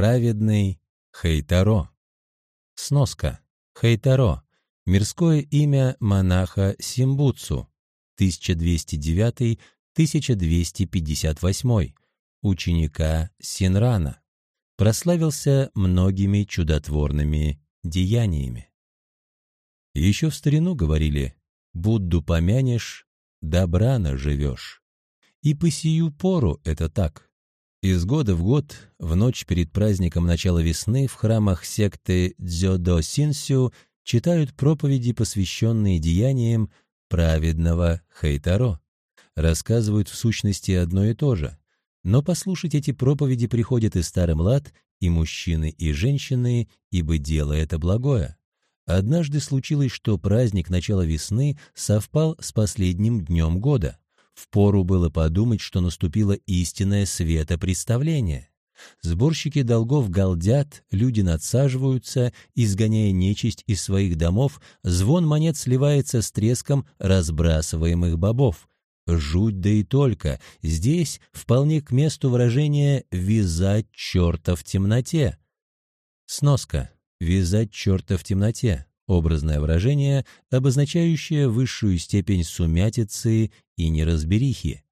Праведный Хейтаро. Сноска. Хейтаро. Мирское имя монаха Симбуцу. 1209-1258. Ученика Синрана. Прославился многими чудотворными деяниями. Еще в старину говорили «Будду помянешь, добра наживешь». И по сию пору это так. Из года в год, в ночь перед праздником начала весны, в храмах секты Дзёдо Синсю читают проповеди, посвященные деяниям праведного Хейтаро. Рассказывают в сущности одно и то же. Но послушать эти проповеди приходят и старый млад, и мужчины, и женщины, ибо дело это благое. Однажды случилось, что праздник начала весны совпал с последним днем года. Впору было подумать, что наступило истинное светопредставление. Сборщики долгов галдят, люди надсаживаются, изгоняя нечисть из своих домов, звон монет сливается с треском разбрасываемых бобов. Жуть да и только, здесь вполне к месту выражения «вязать черта в темноте». Сноска. «Вязать черта в темноте» образное выражение, обозначающее высшую степень сумятицы и неразберихи.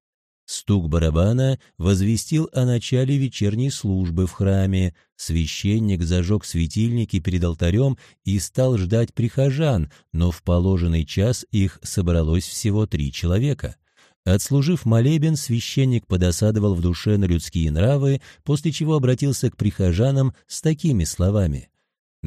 Стук барабана возвестил о начале вечерней службы в храме. Священник зажег светильники перед алтарем и стал ждать прихожан, но в положенный час их собралось всего три человека. Отслужив молебен, священник подосадовал в душе на людские нравы, после чего обратился к прихожанам с такими словами —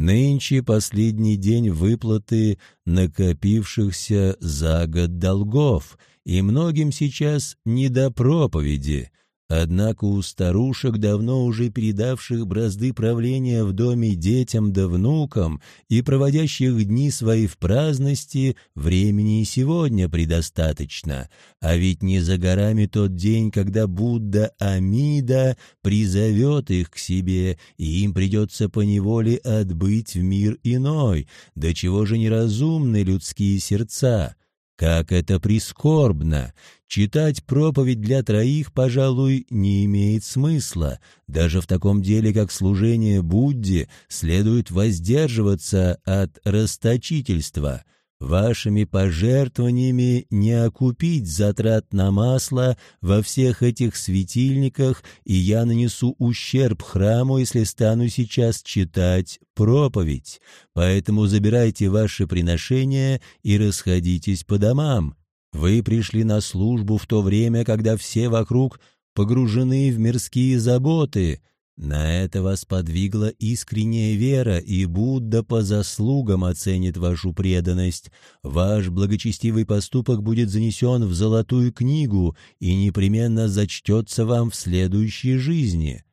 Нынче последний день выплаты накопившихся за год долгов, и многим сейчас не до проповеди. Однако у старушек, давно уже передавших бразды правления в доме детям да внукам и проводящих дни свои в праздности, времени и сегодня предостаточно. А ведь не за горами тот день, когда Будда Амида призовет их к себе, и им придется поневоле отбыть в мир иной. До чего же неразумны людские сердца? Как это прискорбно! Читать проповедь для троих, пожалуй, не имеет смысла. Даже в таком деле, как служение Будде, следует воздерживаться от расточительства — Вашими пожертвованиями не окупить затрат на масло во всех этих светильниках, и я нанесу ущерб храму, если стану сейчас читать проповедь. Поэтому забирайте ваши приношения и расходитесь по домам. Вы пришли на службу в то время, когда все вокруг погружены в мирские заботы, на это вас подвигла искренняя вера, и Будда по заслугам оценит вашу преданность. Ваш благочестивый поступок будет занесен в золотую книгу и непременно зачтется вам в следующей жизни.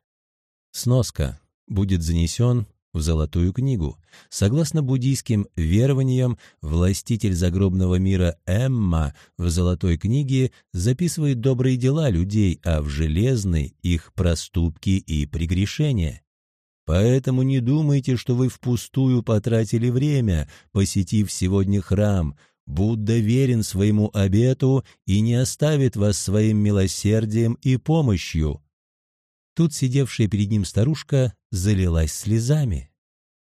Сноска. Будет занесен в Золотую книгу. Согласно буддийским верованиям, властитель загробного мира Эмма в Золотой книге записывает добрые дела людей, а в Железной — их проступки и прегрешения. Поэтому не думайте, что вы впустую потратили время, посетив сегодня храм. Будда верен своему обету и не оставит вас своим милосердием и помощью. Тут сидевшая перед ним старушка залилась слезами.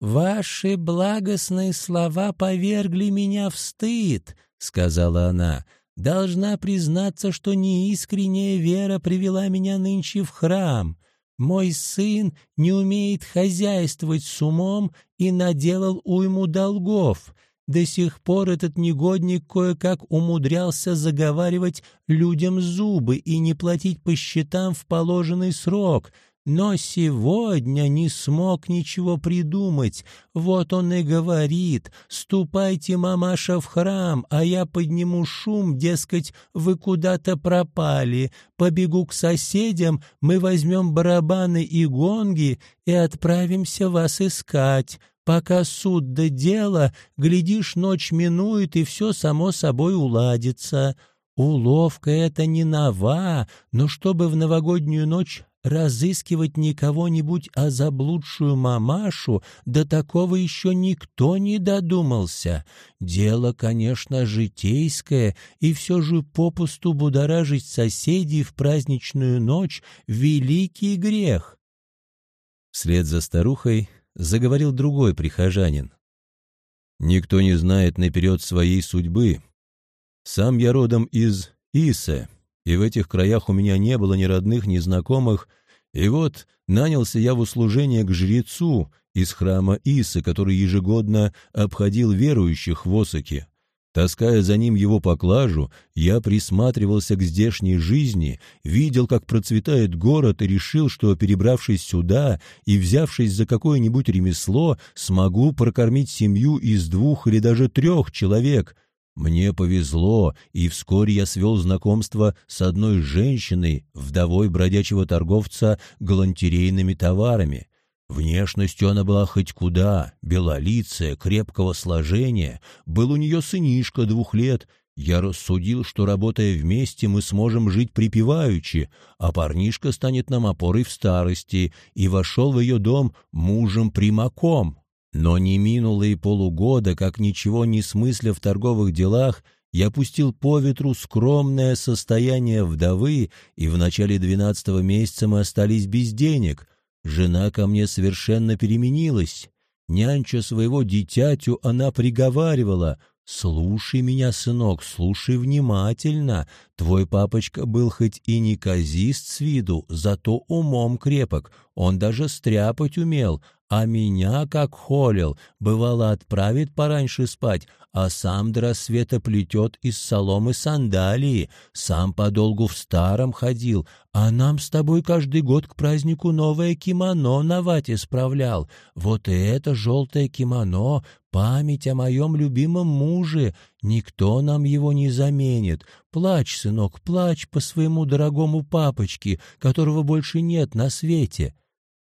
«Ваши благостные слова повергли меня в стыд», — сказала она. «Должна признаться, что неискренняя вера привела меня нынче в храм. Мой сын не умеет хозяйствовать с умом и наделал уйму долгов. До сих пор этот негодник кое-как умудрялся заговаривать людям зубы и не платить по счетам в положенный срок, но сегодня не смог ничего придумать. Вот он и говорит, «Ступайте, мамаша, в храм, а я подниму шум, дескать, вы куда-то пропали. Побегу к соседям, мы возьмем барабаны и гонги и отправимся вас искать». Пока суд до дела, глядишь, ночь минует, и все само собой уладится. Уловка эта не нова, но чтобы в новогоднюю ночь разыскивать не кого-нибудь, а заблудшую мамашу, до такого еще никто не додумался. Дело, конечно, житейское, и все же попусту будоражить соседей в праздничную ночь — великий грех. Вслед за старухой заговорил другой прихожанин. «Никто не знает наперед своей судьбы. Сам я родом из Исе, и в этих краях у меня не было ни родных, ни знакомых, и вот нанялся я в услужение к жрецу из храма Исы, который ежегодно обходил верующих в Осаке. Таская за ним его поклажу, я присматривался к здешней жизни, видел, как процветает город, и решил, что, перебравшись сюда и взявшись за какое-нибудь ремесло, смогу прокормить семью из двух или даже трех человек. Мне повезло, и вскоре я свел знакомство с одной женщиной, вдовой бродячего торговца галантерейными товарами. Внешностью она была хоть куда, белолицая, крепкого сложения, был у нее сынишка двух лет. Я рассудил, что, работая вместе, мы сможем жить припеваючи, а парнишка станет нам опорой в старости, и вошел в ее дом мужем-примаком. Но не минуло и полугода, как ничего не смысля в торговых делах, я пустил по ветру скромное состояние вдовы, и в начале двенадцатого месяца мы остались без денег — Жена ко мне совершенно переменилась. Нянча своего дитятю она приговаривала, «Слушай меня, сынок, слушай внимательно. Твой папочка был хоть и не казист с виду, зато умом крепок. Он даже стряпать умел, а меня, как холил, бывало отправит пораньше спать, а сам до рассвета плетет из соломы сандалии, сам подолгу в старом ходил, а нам с тобой каждый год к празднику новое кимоно на вате справлял. Вот и это желтое кимоно — память о моем любимом муже. Никто нам его не заменит. Плачь, сынок, плачь по своему дорогому папочке, которого больше нет на свете».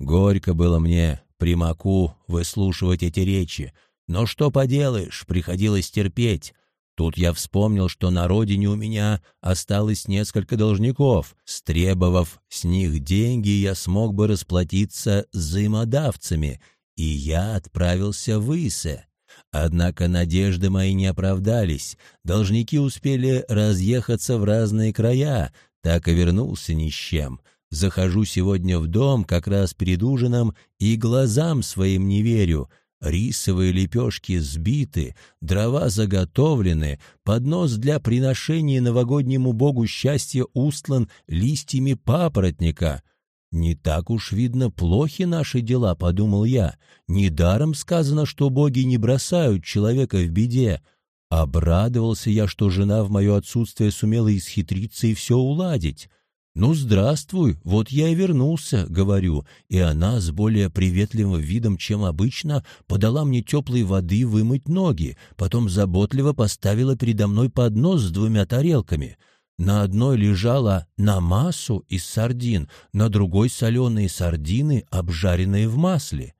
Горько было мне, примаку выслушивать эти речи. Но что поделаешь, приходилось терпеть. Тут я вспомнил, что на родине у меня осталось несколько должников. Стребовав с них деньги, я смог бы расплатиться с взаимодавцами, и я отправился в Исе. Однако надежды мои не оправдались. Должники успели разъехаться в разные края, так и вернулся ни с чем. Захожу сегодня в дом как раз перед ужином и глазам своим не верю. Рисовые лепешки сбиты, дрова заготовлены, поднос для приношения новогоднему богу счастья устлан листьями папоротника. «Не так уж, видно, плохи наши дела», — подумал я. «Недаром сказано, что боги не бросают человека в беде». Обрадовался я, что жена в мое отсутствие сумела исхитриться и все уладить. «Ну, здравствуй, вот я и вернулся», — говорю, и она с более приветливым видом, чем обычно, подала мне теплой воды вымыть ноги, потом заботливо поставила передо мной поднос с двумя тарелками. На одной лежала намасу из сардин, на другой соленые сардины, обжаренные в масле.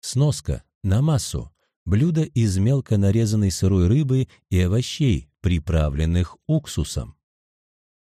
Сноска. Намасу. Блюдо из мелко нарезанной сырой рыбы и овощей, приправленных уксусом.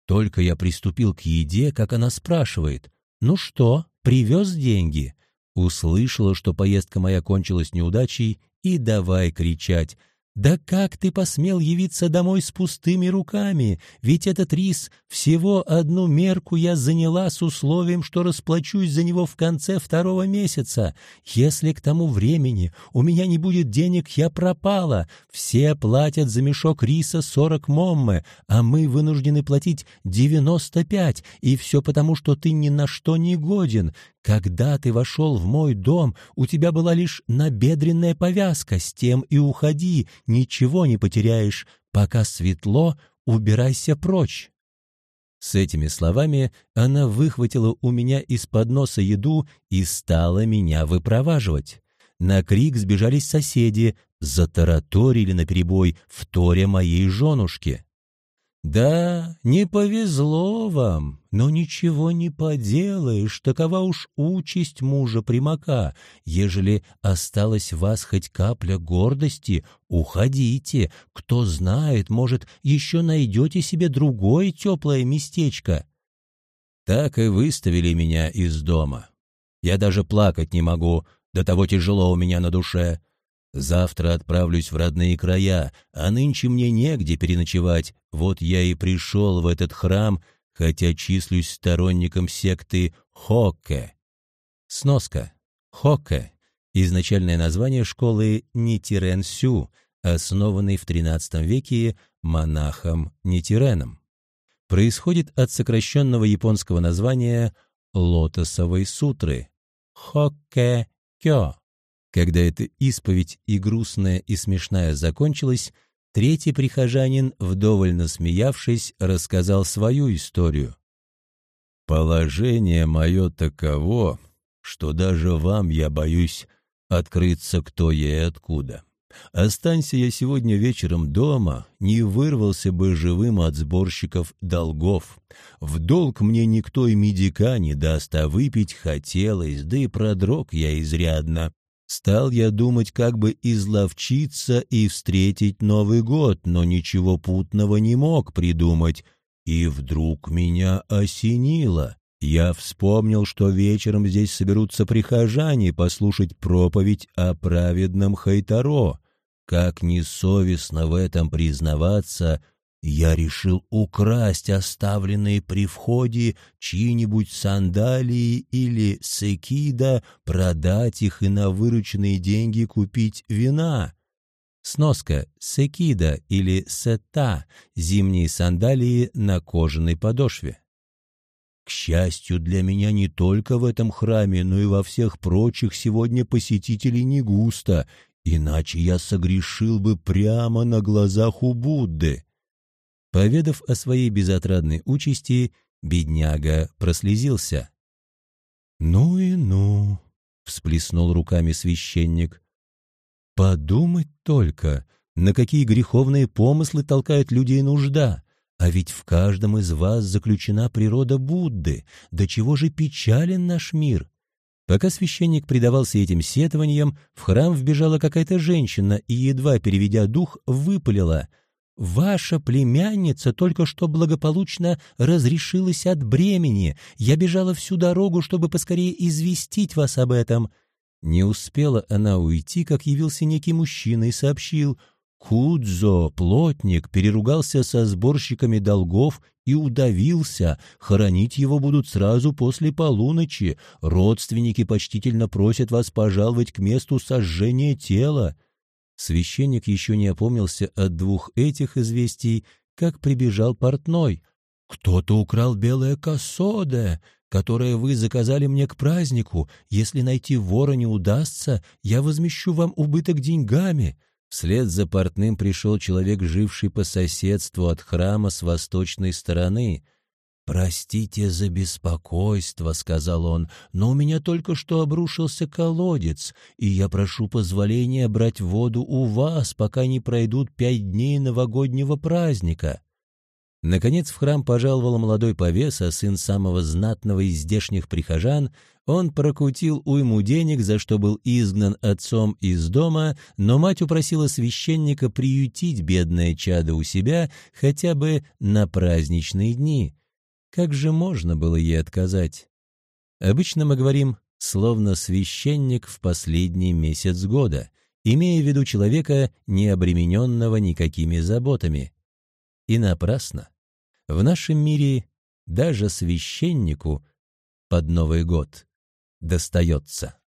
Только я приступил к еде, как она спрашивает, «Ну что, привез деньги?» Услышала, что поездка моя кончилась неудачей, и давай кричать — «Да как ты посмел явиться домой с пустыми руками? Ведь этот рис всего одну мерку я заняла с условием, что расплачусь за него в конце второго месяца. Если к тому времени у меня не будет денег, я пропала. Все платят за мешок риса сорок моммы, а мы вынуждены платить девяносто пять, и все потому, что ты ни на что не годен. Когда ты вошел в мой дом, у тебя была лишь набедренная повязка, с тем и уходи, ничего не потеряешь. Пока светло, убирайся прочь». С этими словами она выхватила у меня из-под носа еду и стала меня выпроваживать. На крик сбежались соседи, затараторили наперебой, вторя моей женушке. «Да, не повезло вам, но ничего не поделаешь, такова уж участь мужа примака. Ежели осталась в вас хоть капля гордости, уходите. Кто знает, может, еще найдете себе другое теплое местечко». Так и выставили меня из дома. Я даже плакать не могу, до того тяжело у меня на душе. Завтра отправлюсь в родные края, а нынче мне негде переночевать. Вот я и пришел в этот храм, хотя числюсь сторонником секты Хокке. Сноска. Хокке. Изначальное название школы Нитирен-Сю, основанной в XIII веке монахом Нитиреном. Происходит от сокращенного японского названия Лотосовой сутры Хокке-кё. Когда эта исповедь и грустная, и смешная закончилась, третий прихожанин, вдоволь насмеявшись, рассказал свою историю. «Положение мое таково, что даже вам я боюсь открыться, кто я и откуда. Останься я сегодня вечером дома, не вырвался бы живым от сборщиков долгов. В долг мне никто и медика не даст, а выпить хотелось, да и продрог я изрядно. Стал я думать, как бы изловчиться и встретить Новый год, но ничего путного не мог придумать. И вдруг меня осенило. Я вспомнил, что вечером здесь соберутся прихожане послушать проповедь о праведном Хайтаро. Как несовестно в этом признаваться, я решил украсть оставленные при входе чьи-нибудь сандалии или секида, продать их и на вырученные деньги купить вина. Сноска секида или сета – зимние сандалии на кожаной подошве. К счастью для меня не только в этом храме, но и во всех прочих сегодня посетителей не густо, иначе я согрешил бы прямо на глазах у Будды. Поведав о своей безотрадной участи, бедняга прослезился. «Ну и ну!» — всплеснул руками священник. «Подумать только, на какие греховные помыслы толкает людей нужда! А ведь в каждом из вас заключена природа Будды. До чего же печален наш мир!» Пока священник предавался этим сетованиям, в храм вбежала какая-то женщина и, едва переведя дух, выпалила — Ваша племянница только что благополучно разрешилась от бремени. Я бежала всю дорогу, чтобы поскорее известить вас об этом». Не успела она уйти, как явился некий мужчина и сообщил. Кудзо, плотник, переругался со сборщиками долгов и удавился. Хоронить его будут сразу после полуночи. Родственники почтительно просят вас пожаловать к месту сожжения тела. Священник еще не опомнился от двух этих известий, как прибежал портной. «Кто-то украл белое косоде, которое вы заказали мне к празднику. Если найти вора не удастся, я возмещу вам убыток деньгами». Вслед за портным пришел человек, живший по соседству от храма с восточной стороны. «Простите за беспокойство», — сказал он, — «но у меня только что обрушился колодец, и я прошу позволения брать воду у вас, пока не пройдут пять дней новогоднего праздника». Наконец в храм пожаловал молодой повеса, сын самого знатного из здешних прихожан. Он прокутил уйму денег, за что был изгнан отцом из дома, но мать упросила священника приютить бедное чадо у себя хотя бы на праздничные дни. Как же можно было ей отказать? Обычно мы говорим «словно священник в последний месяц года», имея в виду человека, не обремененного никакими заботами. И напрасно. В нашем мире даже священнику под Новый год достается.